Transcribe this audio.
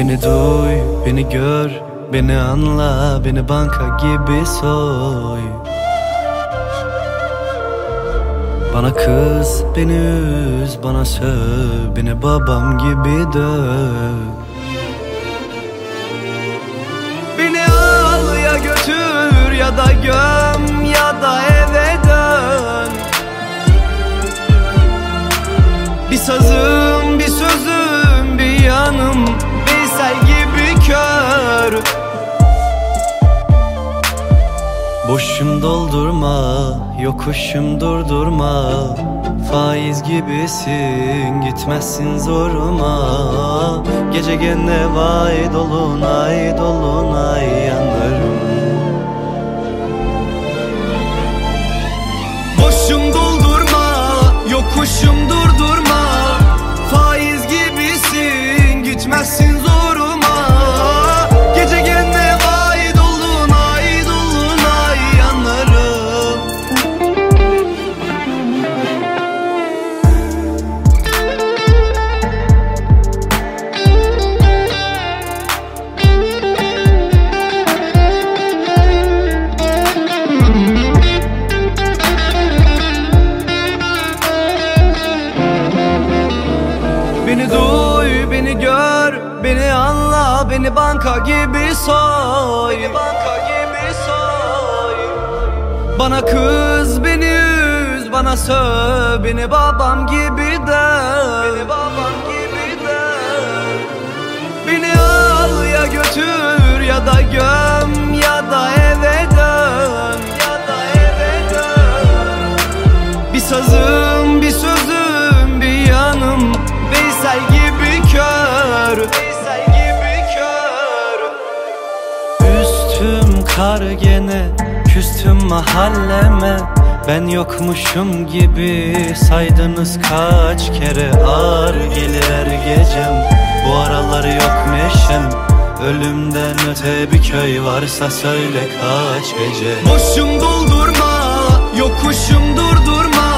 Beni duy, beni gör, beni anla, beni banka gibi soy. Bana kız, beni üz, bana söv, beni babam gibi döv. Beni al ya götür ya da göm ya da eve dön. Bir sazım, Boşum doldurma, yokuşum durdurma. Faiz gibisin, gitmezsin zoruma. Gece gene vay dolunay dolunay. Yanarım duy, beni gör, beni anla, beni banka gibi soy. Beni banka gibi soy. Bana kız, beni üz, bana söv, beni babam gibi döv Beni babam gibi döv Beni al ya götür ya da göm ya da eve dön. Ya da eve dön. Bir sazım, bir sözüm, Üstüm kar gene Küstüm mahalleme. Ben yokmuşum gibi Saydınız kaç kere. Ağır gelir her gecem Bu aralar yok neşem. Ölümden öte bir köy varsa söyle kaç gece. Boşum doldurma, yokuşum durdurma